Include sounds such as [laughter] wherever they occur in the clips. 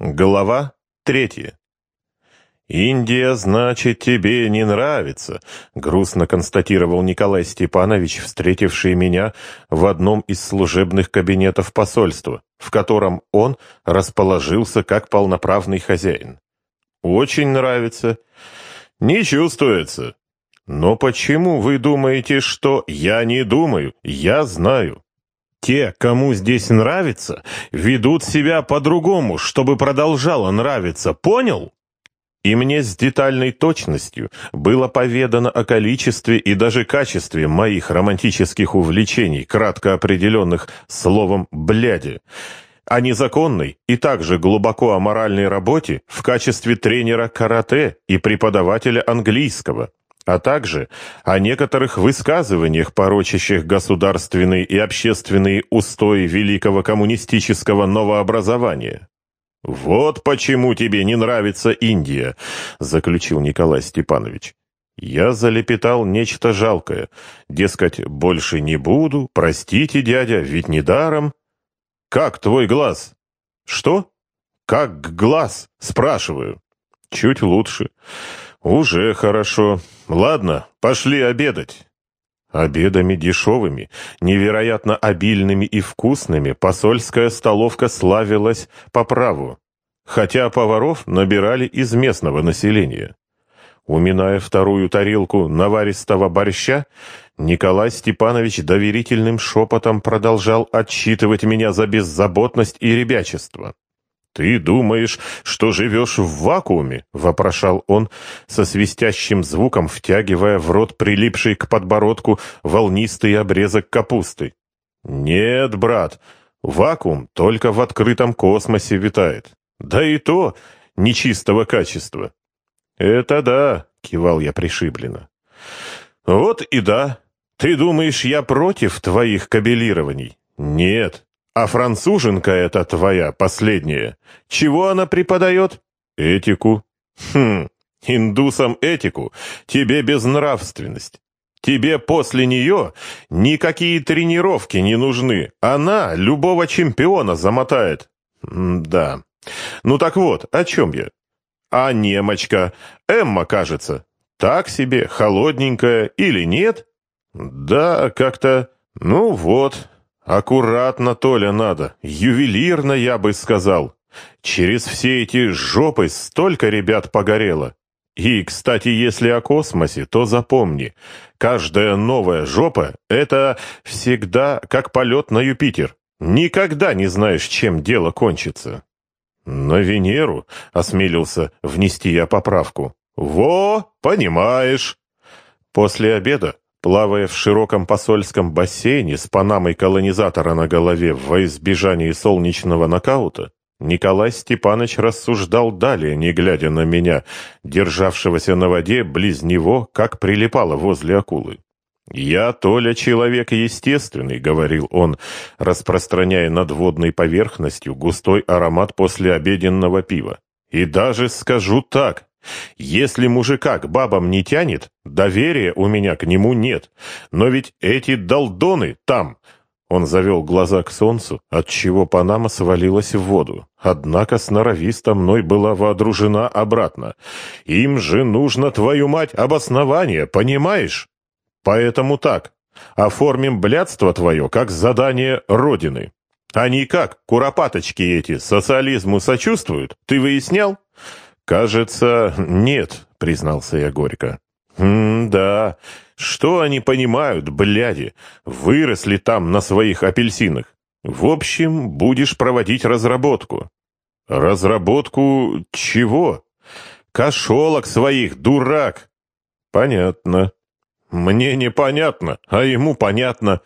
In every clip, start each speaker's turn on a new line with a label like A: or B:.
A: Глава третья. «Индия, значит, тебе не нравится», — грустно констатировал Николай Степанович, встретивший меня в одном из служебных кабинетов посольства, в котором он расположился как полноправный хозяин. «Очень нравится. Не чувствуется. Но почему вы думаете, что я не думаю? Я знаю. Те, кому здесь нравится, ведут себя по-другому, чтобы продолжало нравиться, понял? И мне с детальной точностью было поведано о количестве и даже качестве моих романтических увлечений, кратко определенных словом «бляди», о незаконной и также глубоко аморальной работе в качестве тренера карате и преподавателя английского а также о некоторых высказываниях, порочащих государственные и общественные устои великого коммунистического новообразования. «Вот почему тебе не нравится Индия», — заключил Николай Степанович. Я залепетал нечто жалкое. Дескать, больше не буду, простите, дядя, ведь не даром. «Как твой глаз?» «Что?» «Как глаз?» — спрашиваю. «Чуть лучше». «Уже хорошо. Ладно, пошли обедать». Обедами дешевыми, невероятно обильными и вкусными посольская столовка славилась по праву, хотя поваров набирали из местного населения. Уминая вторую тарелку наваристого борща, Николай Степанович доверительным шепотом продолжал отчитывать меня за беззаботность и ребячество. «Ты думаешь, что живешь в вакууме?» — вопрошал он со свистящим звуком, втягивая в рот прилипший к подбородку волнистый обрезок капусты. «Нет, брат, вакуум только в открытом космосе витает. Да и то нечистого качества». «Это да», — кивал я пришибленно. «Вот и да. Ты думаешь, я против твоих кабелирований?» «Нет, а француженка эта твоя, последняя, чего она преподает? Этику. Хм, индусам этику, тебе безнравственность. Тебе после нее никакие тренировки не нужны. Она любого чемпиона замотает. М да. Ну так вот, о чем я? А немочка, Эмма, кажется, так себе, холодненькая или нет? Да, как-то... Ну вот, Аккуратно, Толя, надо. Ювелирно, я бы сказал. Через все эти жопы столько ребят погорело. И, кстати, если о космосе, то запомни, каждая новая жопа — это всегда как полет на Юпитер. Никогда не знаешь, чем дело кончится. На Венеру осмелился внести я поправку. Во, понимаешь. После обеда Плавая в широком посольском бассейне с панамой колонизатора на голове во избежании солнечного нокаута, Николай Степанович рассуждал далее, не глядя на меня, державшегося на воде близ него, как прилипало возле акулы. «Я, Толя, человек естественный», — говорил он, распространяя над водной поверхностью густой аромат после обеденного пива. «И даже скажу так, если мужика к бабам не тянет, доверия у меня к нему нет. Но ведь эти долдоны там... Он завел глаза к солнцу, отчего Панама свалилась в воду. Однако сноровисто мной была вооружена обратно. Им же нужно, твою мать, обоснование, понимаешь? Поэтому так. Оформим блядство твое, как задание Родины. Они как, куропаточки эти, социализму сочувствуют? Ты выяснял? «Кажется, нет», — признался я горько. «М-да, что они понимают, бляди? Выросли там на своих апельсинах. В общем, будешь проводить разработку». «Разработку чего?» «Кошелок своих, дурак!» «Понятно». «Мне непонятно, а ему понятно.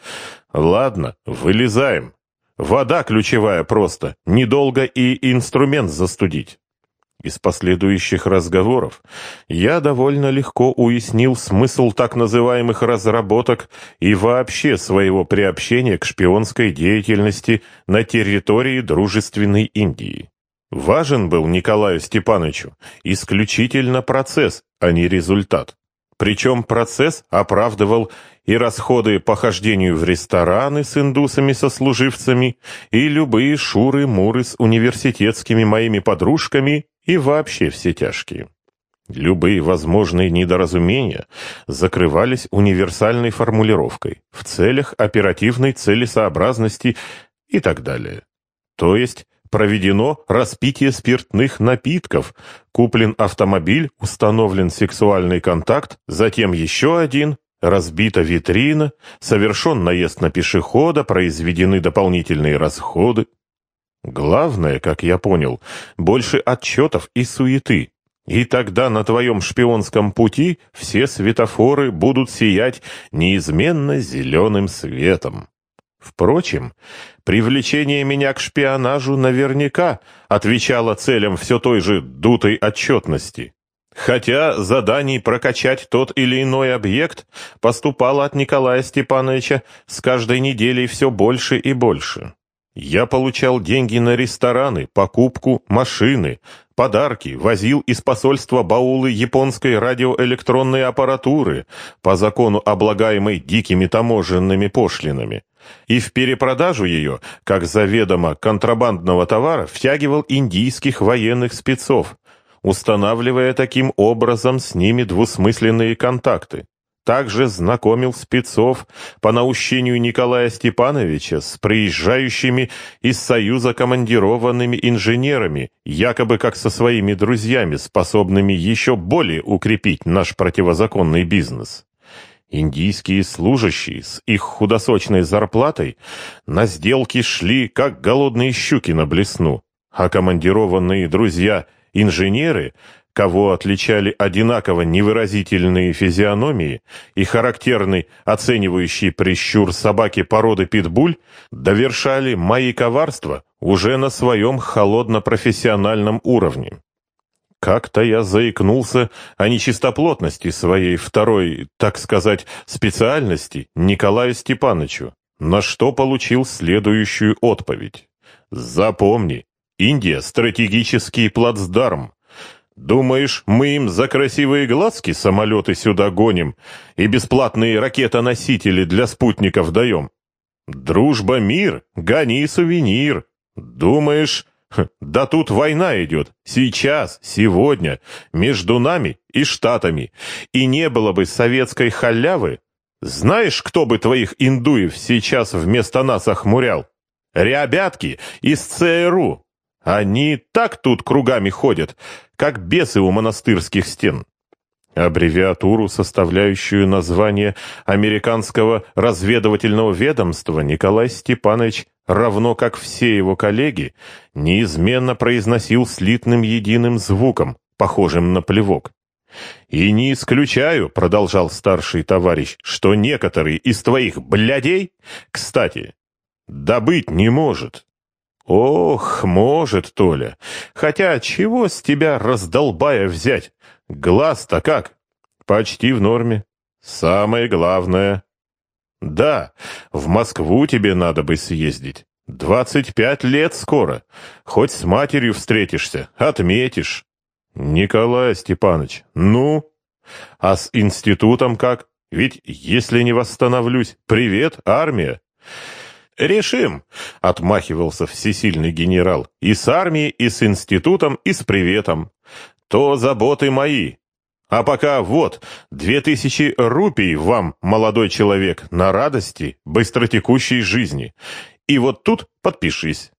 A: Ладно, вылезаем. Вода ключевая просто, недолго и инструмент застудить». Из последующих разговоров я довольно легко уяснил смысл так называемых разработок и вообще своего приобщения к шпионской деятельности на территории дружественной Индии. Важен был Николаю Степановичу исключительно процесс, а не результат. Причем процесс оправдывал и расходы по хождению в рестораны с индусами-сослуживцами, и любые шуры-муры с университетскими моими подружками, и вообще все тяжкие. Любые возможные недоразумения закрывались универсальной формулировкой в целях оперативной целесообразности и так далее. То есть проведено распитие спиртных напитков, куплен автомобиль, установлен сексуальный контакт, затем еще один, разбита витрина, совершен наезд на пешехода, произведены дополнительные расходы. Главное, как я понял, больше отчетов и суеты. И тогда на твоем шпионском пути все светофоры будут сиять неизменно зеленым светом. Впрочем, привлечение меня к шпионажу наверняка отвечало целям все той же дутой отчетности. Хотя заданий прокачать тот или иной объект поступало от Николая Степановича с каждой неделей все больше и больше. Я получал деньги на рестораны, покупку машины, подарки, возил из посольства баулы японской радиоэлектронной аппаратуры, по закону облагаемой дикими таможенными пошлинами, и в перепродажу ее, как заведомо контрабандного товара, втягивал индийских военных спецов, устанавливая таким образом с ними двусмысленные контакты также знакомил спецов по наущению Николая Степановича с приезжающими из Союза командированными инженерами, якобы как со своими друзьями, способными еще более укрепить наш противозаконный бизнес. Индийские служащие с их худосочной зарплатой на сделки шли, как голодные щуки на блесну, а командированные друзья-инженеры – кого отличали одинаково невыразительные физиономии и характерный оценивающий прищур собаки породы питбуль, довершали мои коварства уже на своем холодно-профессиональном уровне. Как-то я заикнулся о нечистоплотности своей второй, так сказать, специальности Николаю Степановичу, на что получил следующую отповедь. Запомни, Индия – стратегический плацдарм, Думаешь, мы им за красивые глазки самолеты сюда гоним и бесплатные ракетоносители для спутников даем? Дружба, мир, гони сувенир. Думаешь, да тут война идет, сейчас, сегодня, между нами и Штатами, и не было бы советской халявы. Знаешь, кто бы твоих индуев сейчас вместо нас охмурял? Ребятки из ЦРУ. Они так тут кругами ходят, как бесы у монастырских стен. Аббревиатуру, составляющую название американского разведывательного ведомства, Николай Степанович, равно как все его коллеги, неизменно произносил слитным единым звуком, похожим на плевок. «И не исключаю», — продолжал старший товарищ, «что некоторые из твоих блядей, кстати, добыть не может». Ох, может, Толя. Хотя чего с тебя раздолбая взять? Глаз-то как? Почти в норме. Самое главное. Да, в Москву тебе надо бы съездить. Двадцать пять лет скоро. Хоть с матерью встретишься, отметишь. Николай Степанович, ну? А с институтом как? Ведь если не восстановлюсь, привет, армия. «Решим!» — отмахивался всесильный генерал. «И с армией, и с институтом, и с приветом. То заботы мои. А пока вот, две тысячи рупий вам, молодой человек, на радости быстротекущей жизни. И вот тут подпишись.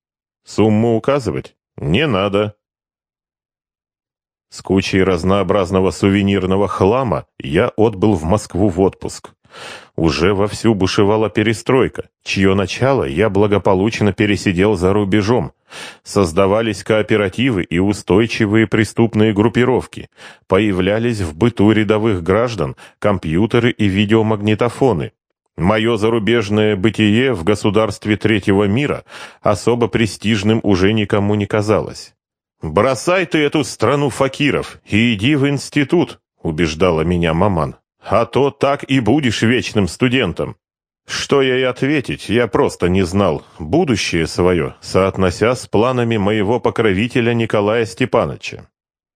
A: Сумму указывать не надо». С кучей разнообразного сувенирного хлама я отбыл в Москву в отпуск. Уже вовсю бушевала перестройка, чье начало я благополучно пересидел за рубежом. Создавались кооперативы и устойчивые преступные группировки. Появлялись в быту рядовых граждан компьютеры и видеомагнитофоны. Мое зарубежное бытие в государстве третьего мира особо престижным уже никому не казалось. «Бросай ты эту страну факиров и иди в институт», — убеждала меня маман. А то так и будешь вечным студентом. Что я и ответить, я просто не знал. Будущее свое, соотнося с планами моего покровителя Николая Степановича.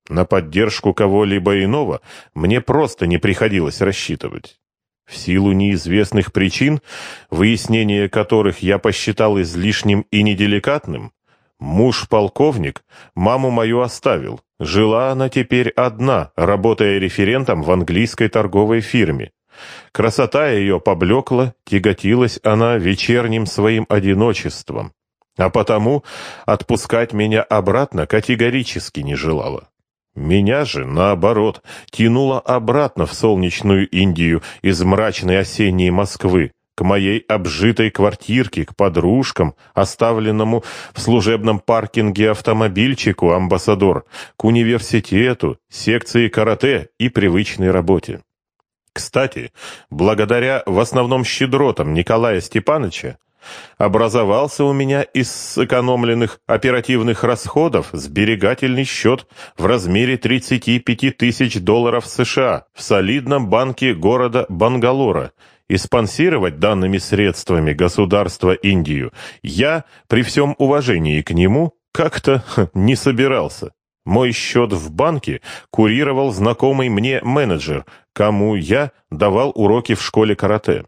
A: На поддержку кого-либо иного мне просто не приходилось рассчитывать. В силу неизвестных причин, выяснение которых я посчитал излишним и неделикатным, муж-полковник маму мою оставил. Жила она теперь одна, работая референтом в английской торговой фирме. Красота ее поблекла, тяготилась она вечерним своим одиночеством, а потому отпускать меня обратно категорически не желала. Меня же, наоборот, тянуло обратно в солнечную Индию из мрачной осенней Москвы, к моей обжитой квартирке, к подружкам, оставленному в служебном паркинге автомобильчику «Амбассадор», к университету, секции карате и привычной работе. Кстати, благодаря в основном щедротам Николая Степановича, образовался у меня из сэкономленных оперативных расходов сберегательный счет в размере 35 тысяч долларов США в солидном банке города Бангалора, и спонсировать данными средствами государства Индию я, при всем уважении к нему, как-то [laughs] не собирался. Мой счет в банке курировал знакомый мне менеджер, кому я давал уроки в школе карате.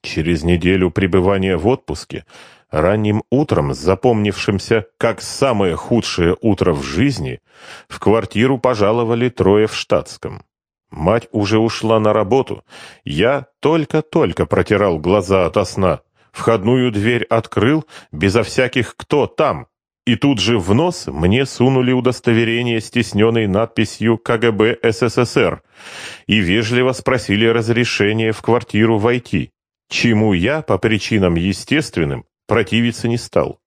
A: Через неделю пребывания в отпуске, ранним утром, запомнившимся как самое худшее утро в жизни, в квартиру пожаловали трое в штатском. Мать уже ушла на работу. Я только-только протирал глаза ото сна. Входную дверь открыл, безо всяких «кто там?». И тут же в нос мне сунули удостоверение с тисненной надписью «КГБ СССР» и вежливо спросили разрешения в квартиру войти чему я, по причинам естественным, противиться не стал.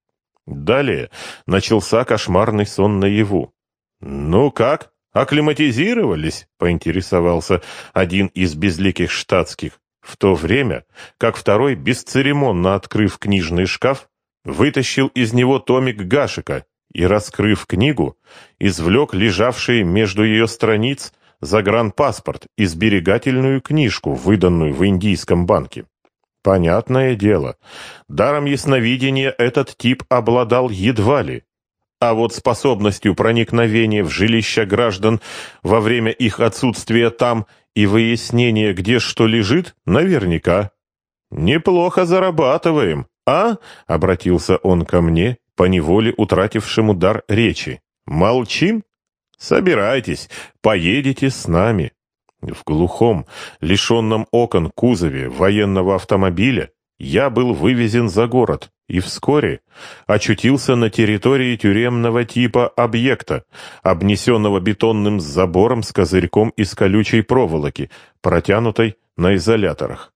A: Далее начался кошмарный сон наяву. «Ну как, акклиматизировались?» — поинтересовался один из безликих штатских, в то время как второй, бесцеремонно открыв книжный шкаф, вытащил из него томик Гашика и, раскрыв книгу, извлек лежавший между ее страниц загранпаспорт и сберегательную книжку, выданную в индийском банке. Понятное дело, даром ясновидения этот тип обладал едва ли. А вот способностью проникновения в жилища граждан во время их отсутствия там и выяснения, где что лежит, наверняка. «Неплохо зарабатываем, а?» — обратился он ко мне, поневоле утратившему дар речи. «Молчим? Собирайтесь, поедете с нами». В глухом, лишенном окон кузове военного автомобиля я был вывезен за город и вскоре очутился на территории тюремного типа объекта, обнесенного бетонным забором с козырьком из колючей проволоки, протянутой на изоляторах.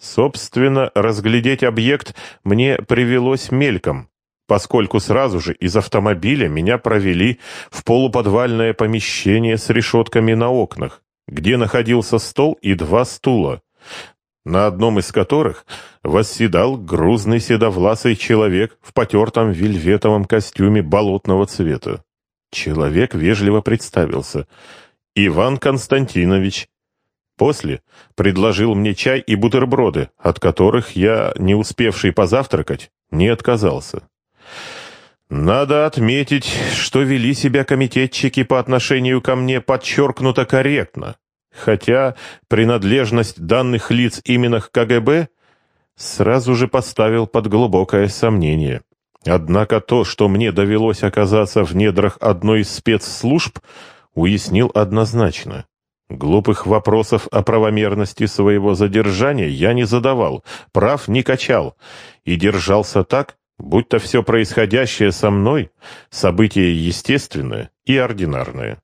A: Собственно, разглядеть объект мне привелось мельком, поскольку сразу же из автомобиля меня провели в полуподвальное помещение с решетками на окнах, где находился стол и два стула, на одном из которых восседал грузный седовласый человек в потертом вельветовом костюме болотного цвета. Человек вежливо представился. «Иван Константинович». После предложил мне чай и бутерброды, от которых я, не успевший позавтракать, не отказался. Надо отметить, что вели себя комитетчики по отношению ко мне подчеркнуто корректно, хотя принадлежность данных лиц именно к КГБ сразу же поставил под глубокое сомнение. Однако то, что мне довелось оказаться в недрах одной из спецслужб, уяснил однозначно. Глупых вопросов о правомерности своего задержания я не задавал, прав не качал и держался так, будто все происходящее со мной — событие естественное и ординарное.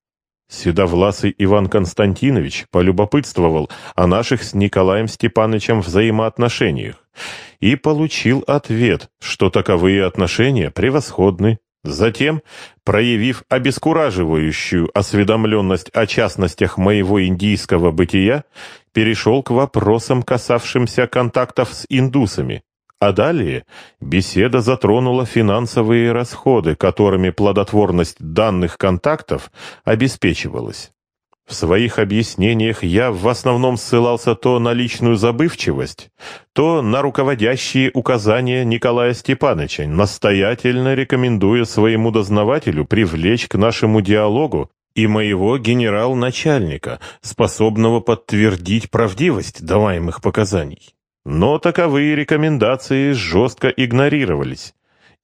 A: Седовласый Иван Константинович полюбопытствовал о наших с Николаем Степановичем взаимоотношениях и получил ответ, что таковые отношения превосходны. Затем, проявив обескураживающую осведомленность о частностях моего индийского бытия, перешел к вопросам, касавшимся контактов с индусами. А далее беседа затронула финансовые расходы, которыми плодотворность данных контактов обеспечивалась. В своих объяснениях я в основном ссылался то на личную забывчивость, то на руководящие указания Николая Степановича, настоятельно рекомендуя своему дознавателю привлечь к нашему диалогу и моего генерал-начальника, способного подтвердить правдивость даваемых показаний. Но таковые рекомендации жестко игнорировались,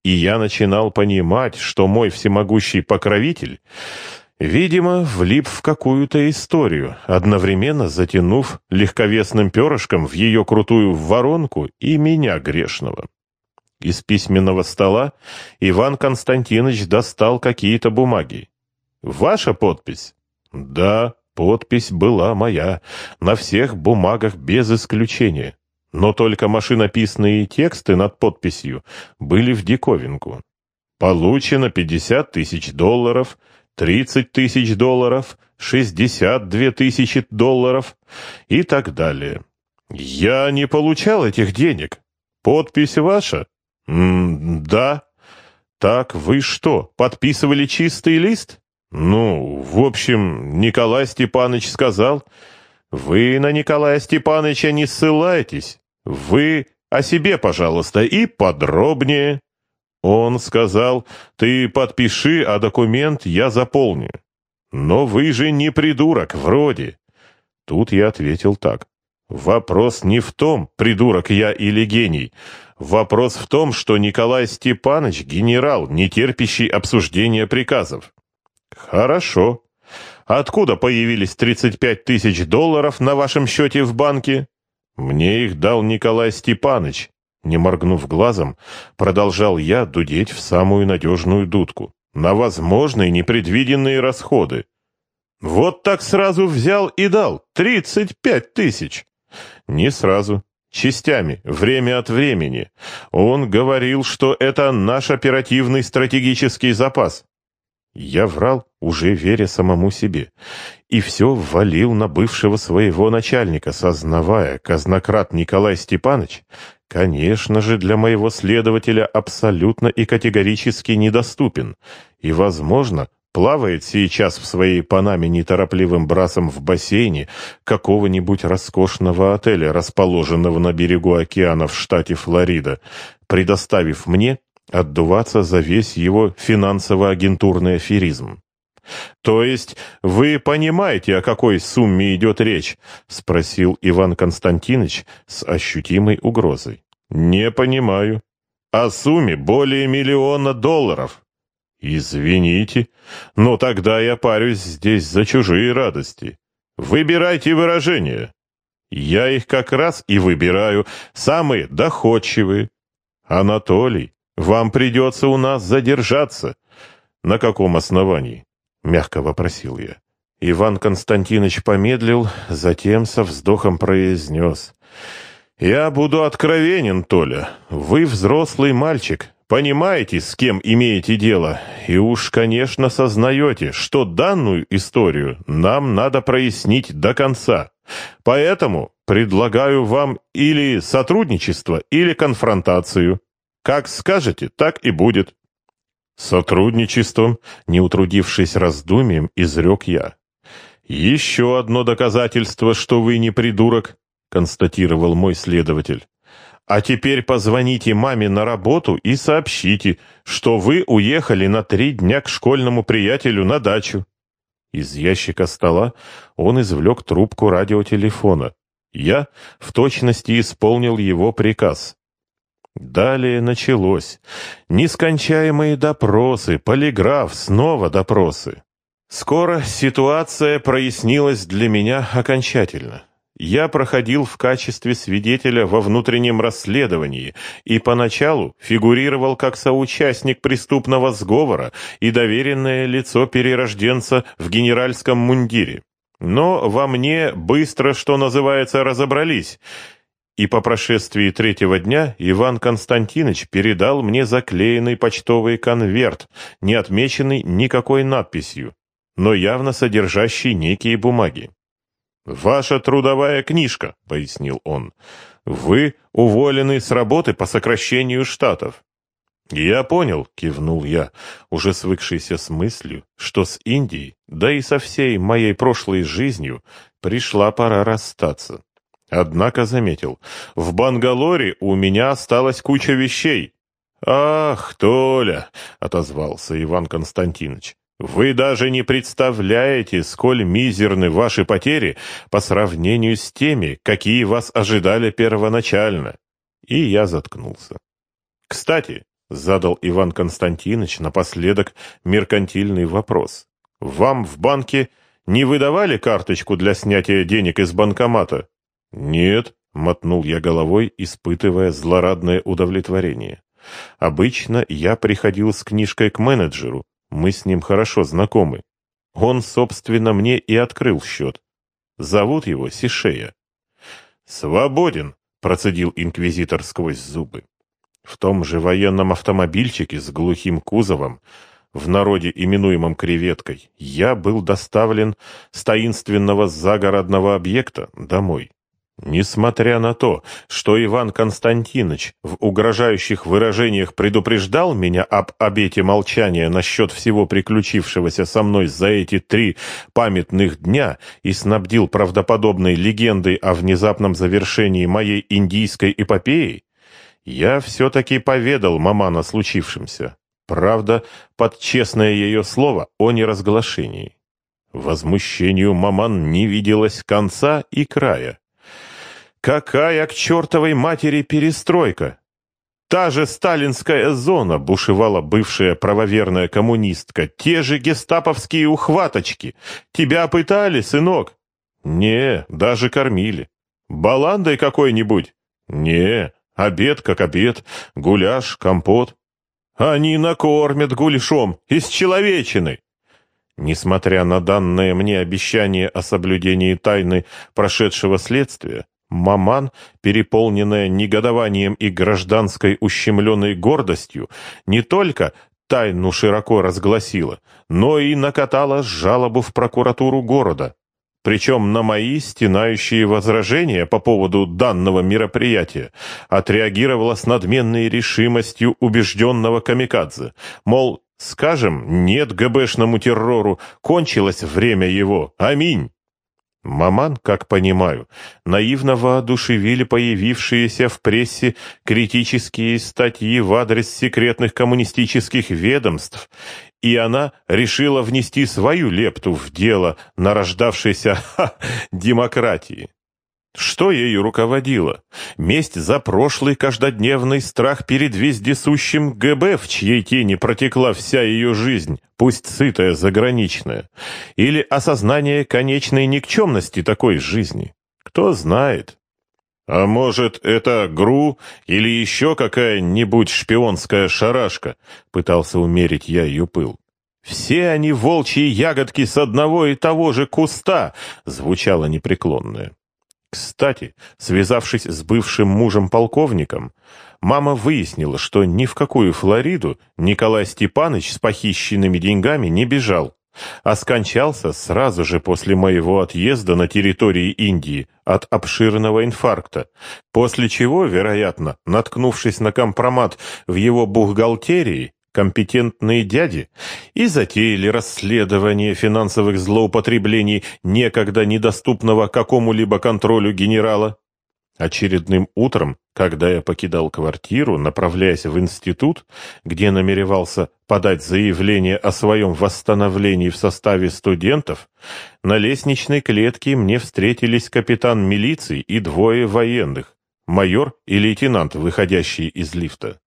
A: и я начинал понимать, что мой всемогущий покровитель, видимо, влип в какую-то историю, одновременно затянув легковесным перышком в ее крутую воронку и меня грешного. Из письменного стола Иван Константинович достал какие-то бумаги. «Ваша подпись?» «Да, подпись была моя, на всех бумагах без исключения. Но только машинописные тексты над подписью были в диковинку. Получено 50 тысяч долларов, 30 тысяч долларов, 62 тысячи долларов и так далее. Я не получал этих денег. Подпись ваша? М да. Так вы что, подписывали чистый лист? Ну, в общем, Николай Степанович сказал, вы на Николая Степановича не ссылайтесь. Вы о себе, пожалуйста, и подробнее. Он сказал, ты подпиши, а документ я заполню. Но вы же не придурок, вроде. Тут я ответил так. Вопрос не в том, придурок я или гений. Вопрос в том, что Николай Степанович генерал, не терпящий обсуждения приказов. Хорошо. Откуда появились 35 тысяч долларов на вашем счете в банке? Мне их дал Николай Степанович. Не моргнув глазом, продолжал я дудеть в самую надежную дудку. На возможные непредвиденные расходы. Вот так сразу взял и дал. Тридцать пять тысяч. Не сразу. Частями, время от времени. Он говорил, что это наш оперативный стратегический запас. Я врал, уже веря самому себе, и все ввалил на бывшего своего начальника, сознавая, казнократ Николай Степанович, конечно же, для моего следователя абсолютно и категорически недоступен, и, возможно, плавает сейчас в своей Панаме неторопливым брасом в бассейне какого-нибудь роскошного отеля, расположенного на берегу океана в штате Флорида, предоставив мне отдуваться за весь его финансово-агентурный аферизм. «То есть вы понимаете, о какой сумме идет речь?» — спросил Иван Константинович с ощутимой угрозой. «Не понимаю. О сумме более миллиона долларов». «Извините, но тогда я парюсь здесь за чужие радости. Выбирайте выражения. Я их как раз и выбираю, самые доходчивые. Анатолий, вам придется у нас задержаться. На каком основании? Мягко вопросил я. Иван Константинович помедлил, затем со вздохом произнес. «Я буду откровенен, Толя. Вы взрослый мальчик, понимаете, с кем имеете дело, и уж, конечно, сознаете, что данную историю нам надо прояснить до конца. Поэтому предлагаю вам или сотрудничество, или конфронтацию. Как скажете, так и будет. Сотрудничеством, не утрудившись раздумием, изрек я. Еще одно доказательство, что вы не придурок, констатировал мой следователь. А теперь позвоните маме на работу и сообщите, что вы уехали на три дня к школьному приятелю на дачу. Из ящика стола он извлек трубку радиотелефона. Я в точности исполнил его приказ. Далее началось. Нескончаемые допросы, полиграф, снова допросы. Скоро ситуация прояснилась для меня окончательно. Я проходил в качестве свидетеля во внутреннем расследовании и поначалу фигурировал как соучастник преступного сговора и доверенное лицо перерожденца в генеральском мундире. Но во мне быстро, что называется, разобрались — и по прошествии третьего дня Иван Константинович передал мне заклеенный почтовый конверт, не отмеченный никакой надписью, но явно содержащий некие бумаги. «Ваша трудовая книжка», — пояснил он. «Вы уволены с работы по сокращению штатов». «Я понял», — кивнул я, уже свыкшийся с мыслью, что с Индией, да и со всей моей прошлой жизнью, пришла пора расстаться. Однако заметил, в Бангалоре у меня осталась куча вещей. «Ах, Толя!» — отозвался Иван Константинович. Вы даже не представляете, сколь мизерны ваши потери по сравнению с теми, какие вас ожидали первоначально. И я заткнулся. Кстати, задал Иван Константинович напоследок меркантильный вопрос. Вам в банке не выдавали карточку для снятия денег из банкомата? Нет, мотнул я головой, испытывая злорадное удовлетворение. Обычно я приходил с книжкой к менеджеру, мы с ним хорошо знакомы. Он, собственно, мне и открыл счет. Зовут его Сишея. «Свободен», — процедил инквизитор сквозь зубы. В том же военном автомобильчике с глухим кузовом, в народе именуемом «креветкой», я был доставлен с таинственного загородного объекта домой. Несмотря на то, что Иван Константинович в угрожающих выражениях предупреждал меня об обете молчания насчет всего приключившегося со мной за эти три памятных дня и снабдил правдоподобной легендой о внезапном завершении моей индийской эпопеи, я все-таки поведал маман о случившемся. Правда, под честное ее слово о неразглашении. Возмущению маман не виделось конца и края. Какая к чертовой матери перестройка? Та же сталинская зона, бушевала бывшая правоверная коммунистка, те же гестаповские ухваточки. Тебя пытали, сынок? Не, даже кормили. Баландой какой-нибудь? Не, обед как обед, гуляш, компот. Они накормят гуляшом из человечины. Несмотря на данное мне обещание о соблюдении тайны прошедшего следствия, Маман, переполненная негодованием и гражданской ущемленной гордостью, не только тайну широко разгласила, но и накатала жалобу в прокуратуру города. Причем на мои стенающие возражения по поводу данного мероприятия отреагировала с надменной решимостью убежденного камикадзе. Мол, скажем, нет ГБшному террору, кончилось время его. Аминь. Маман, как понимаю, наивно воодушевили появившиеся в прессе критические статьи в адрес секретных коммунистических ведомств, и она решила внести свою лепту в дело нарождавшейся [laughs] ха, демократии. Что ею руководило? Месть за прошлый каждодневный страх перед вездесущим ГБ, в чьей тени протекла вся ее жизнь, пусть сытая, заграничная? Или осознание конечной никчемности такой жизни? Кто знает. А может, это ГРУ или еще какая-нибудь шпионская шарашка? Пытался умерить я ее пыл. «Все они волчьи ягодки с одного и того же куста!» — звучало непреклонное. Кстати, связавшись с бывшим мужем-полковником, мама выяснила, что ни в какую Флориду Николай Степанович с похищенными деньгами не бежал, а скончался сразу же после моего отъезда на территории Индии от обширного инфаркта, после чего, вероятно, наткнувшись на компромат в его бухгалтерии, компетентные дяди и затеяли расследование финансовых злоупотреблений некогда недоступного какому-либо контролю генерала. Очередным утром, когда я покидал квартиру, направляясь в институт, где намеревался подать заявление о своем восстановлении в составе студентов, на лестничной клетке мне встретились капитан милиции и двое военных, майор и лейтенант, выходящие из лифта.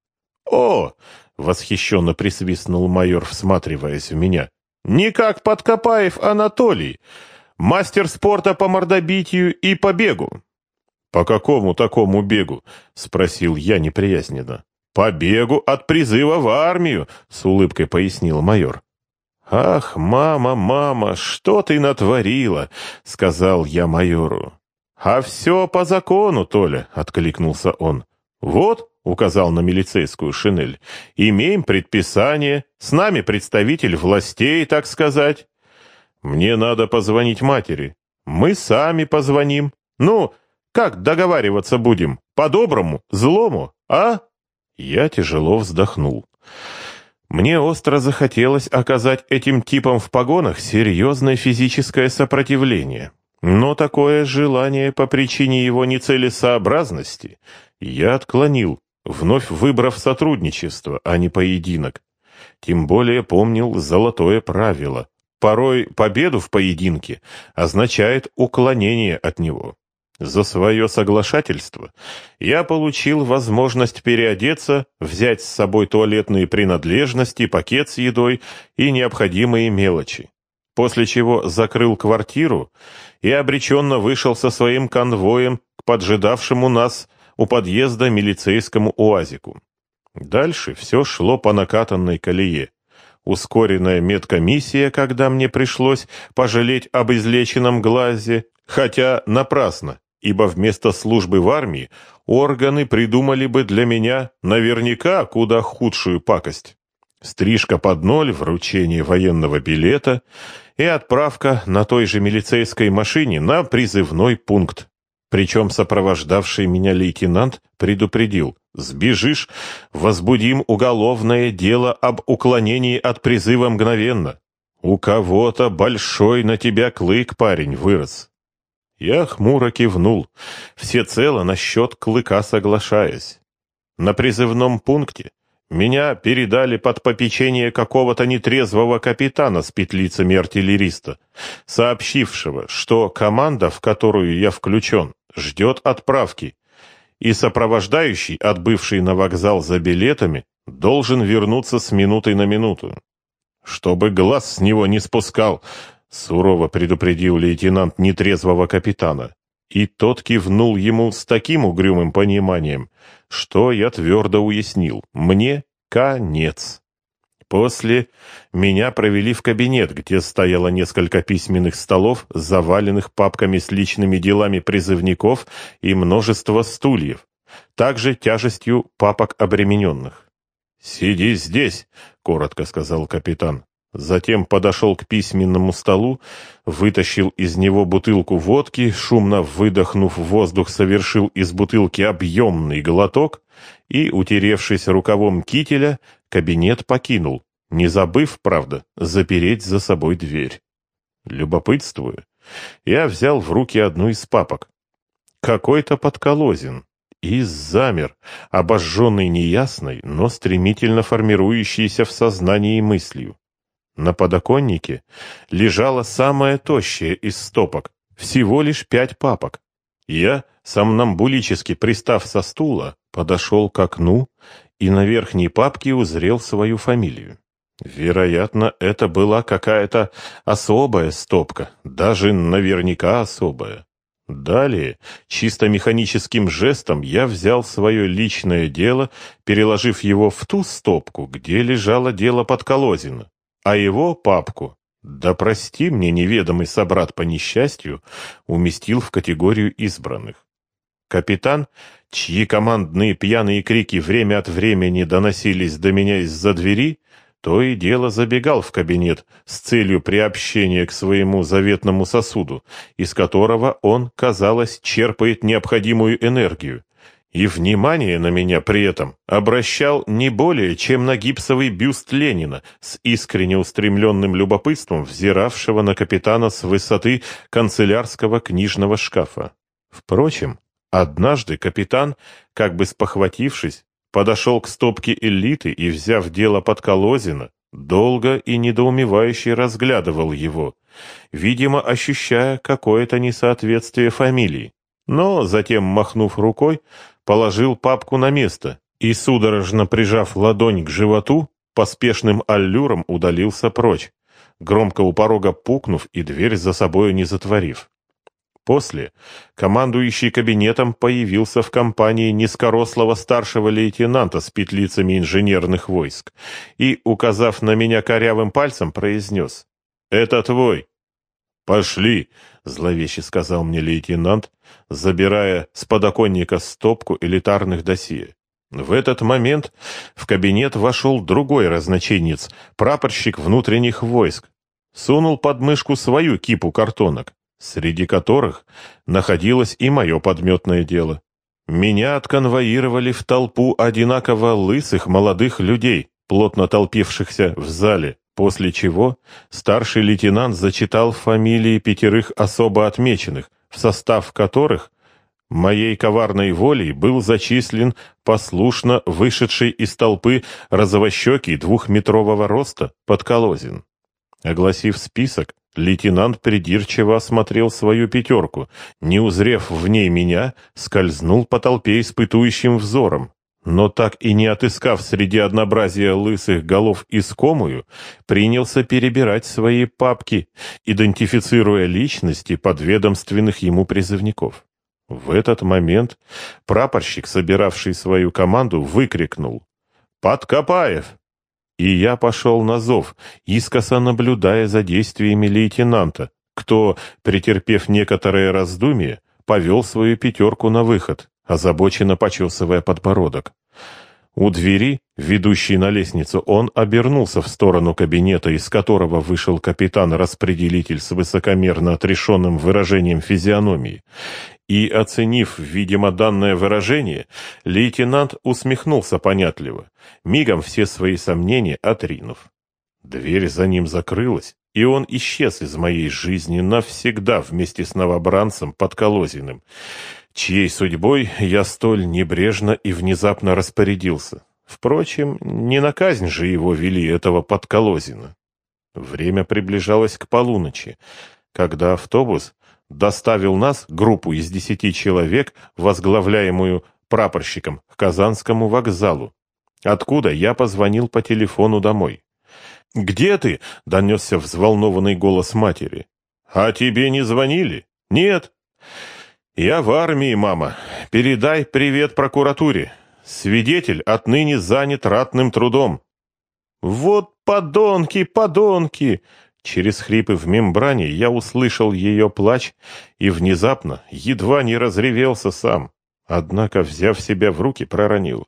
A: «О!» — восхищенно присвистнул майор, всматриваясь в меня. «Не как Подкопаев Анатолий, мастер спорта по мордобитию и по бегу». «По какому такому бегу?» — спросил я неприязненно. «По бегу от призыва в армию», — с улыбкой пояснил майор. «Ах, мама, мама, что ты натворила?» — сказал я майору. «А все по закону, Толя», — откликнулся он. «Вот, — указал на милицейскую шинель. «Имеем предписание, с нами представитель властей, так сказать. Мне надо позвонить матери. Мы сами позвоним. Ну, как договариваться будем? По-доброму, злому, а?» Я тяжело вздохнул. Мне остро захотелось оказать этим типам в погонах серьезное физическое сопротивление. Но такое желание по причине его нецелесообразности я отклонил, вновь выбрав сотрудничество, а не поединок. Тем более помнил золотое правило. Порой победу в поединке означает уклонение от него. За свое соглашательство я получил возможность переодеться, взять с собой туалетные принадлежности, пакет с едой и необходимые мелочи. После чего закрыл квартиру и обреченно вышел со своим конвоем к поджидавшему нас у подъезда милицейскому уазику. Дальше все шло по накатанной колее. Ускоренная медкомиссия, когда мне пришлось пожалеть об излеченном глазе, хотя напрасно, ибо вместо службы в армии органы придумали бы для меня наверняка куда худшую пакость. Стрижка под ноль, вручение военного билета и отправка на той же милицейской машине на призывной пункт. Причем сопровождавший меня лейтенант предупредил, сбежишь, возбудим уголовное дело об уклонении от призыва мгновенно. У кого-то большой на тебя клык, парень, вырос. Я хмуро кивнул, всецело насчет клыка соглашаясь. На призывном пункте меня передали под попечение какого-то нетрезвого капитана с петлицами артиллериста, сообщившего, что команда, в которую я включен, ждет отправки, и сопровождающий, отбывший на вокзал за билетами, должен вернуться с минутой на минуту. Чтобы глаз с него не спускал, сурово предупредил лейтенант нетрезвого капитана. И тот кивнул ему с таким угрюмым пониманием, что я твердо уяснил. Мне конец. После меня провели в кабинет, где стояло несколько письменных столов, заваленных папками с личными делами призывников и множество стульев, также тяжестью папок обремененных. «Сиди здесь», — коротко сказал капитан. Затем подошел к письменному столу, вытащил из него бутылку водки, шумно выдохнув воздух, совершил из бутылки объемный глоток и, утеревшись рукавом кителя, Кабинет покинул, не забыв, правда, запереть за собой дверь. Любопытствуя, я взял в руки одну из папок. Какой-то подколозин. И замер, обожженный неясной, но стремительно формирующейся в сознании мыслью. На подоконнике лежала самая тощая из стопок, всего лишь пять папок. Я, сомнамбулически пристав со стула, подошел к окну и на верхней папке узрел свою фамилию. Вероятно, это была какая-то особая стопка, даже наверняка особая. Далее, чисто механическим жестом, я взял свое личное дело, переложив его в ту стопку, где лежало дело Подколозина, а его папку, да прости мне неведомый собрат по несчастью, уместил в категорию избранных. Капитан, чьи командные пьяные крики время от времени доносились до меня из-за двери, то и дело забегал в кабинет с целью приобщения к своему заветному сосуду, из которого он, казалось, черпает необходимую энергию, и внимание на меня при этом обращал не более, чем на гипсовый бюст Ленина с искренне устремленным любопытством, взиравшего на капитана с высоты канцелярского книжного шкафа. Впрочем, Однажды капитан, как бы спохватившись, подошел к стопке элиты и, взяв дело под Колозина, долго и недоумевающе разглядывал его, видимо, ощущая какое-то несоответствие фамилии. Но затем, махнув рукой, положил папку на место и, судорожно прижав ладонь к животу, поспешным аллюром удалился прочь, громко у порога пукнув и дверь за собою не затворив. После командующий кабинетом появился в компании низкорослого старшего лейтенанта с петлицами инженерных войск и, указав на меня корявым пальцем, произнес «Это твой». «Пошли», — зловеще сказал мне лейтенант, забирая с подоконника стопку элитарных досье. В этот момент в кабинет вошел другой разночинец, прапорщик внутренних войск. Сунул под мышку свою кипу картонок среди которых находилось и мое подметное дело. Меня отконвоировали в толпу одинаково лысых молодых людей, плотно толпившихся в зале, после чего старший лейтенант зачитал фамилии пятерых особо отмеченных, в состав которых Моей коварной волей был зачислен послушно вышедший из толпы розовощекий двухметрового роста подколозин. Огласив список, лейтенант придирчиво осмотрел свою пятерку, не узрев в ней меня, скользнул по толпе испытующим взором, но так и не отыскав среди однообразия лысых голов искомую, принялся перебирать свои папки, идентифицируя личности подведомственных ему призывников. В этот момент прапорщик, собиравший свою команду, выкрикнул «Подкопаев!» И я пошел на зов, искоса наблюдая за действиями лейтенанта, кто, претерпев некоторое раздумие, повел свою пятерку на выход, озабоченно почесывая подбородок. У двери, ведущей на лестницу, он обернулся в сторону кабинета, из которого вышел капитан-распределитель с высокомерно отрешенным выражением физиономии. И, оценив, видимо, данное выражение, лейтенант усмехнулся понятливо, мигом все свои сомнения отринув. Дверь за ним закрылась, и он исчез из моей жизни навсегда вместе с новобранцем под Колозиным чьей судьбой я столь небрежно и внезапно распорядился. Впрочем, не на казнь же его вели этого подколозина. Время приближалось к полуночи, когда автобус доставил нас, группу из десяти человек, возглавляемую прапорщиком, к Казанскому вокзалу, откуда я позвонил по телефону домой. «Где ты?» — донесся взволнованный голос матери. «А тебе не звонили?» «Нет». «Я в армии, мама. Передай привет прокуратуре. Свидетель отныне занят ратным трудом». «Вот подонки, подонки!» Через хрипы в мембране я услышал ее плач и внезапно едва не разревелся сам. Однако, взяв себя в руки, проронил.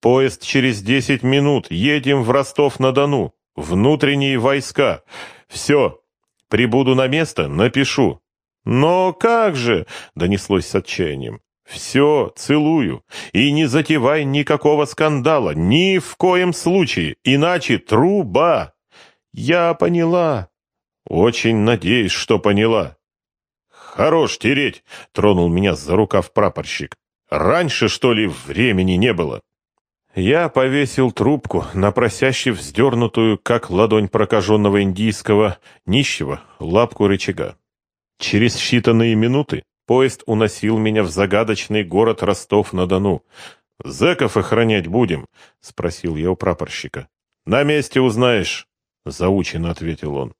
A: «Поезд через десять минут. Едем в Ростов-на-Дону. Внутренние войска. Все. Прибуду на место, напишу. «Но как же!» — донеслось с отчаянием. «Все, целую. И не затевай никакого скандала, ни в коем случае, иначе труба!» «Я поняла». «Очень надеюсь, что поняла». «Хорош тереть!» — тронул меня за рукав прапорщик. «Раньше, что ли, времени не было?» Я повесил трубку на просяще вздернутую, как ладонь прокаженного индийского нищего, лапку рычага. Через считанные минуты поезд уносил меня в загадочный город Ростов-на-Дону. «Зэков охранять будем?» — спросил я у прапорщика. «На месте узнаешь», — заучено ответил он.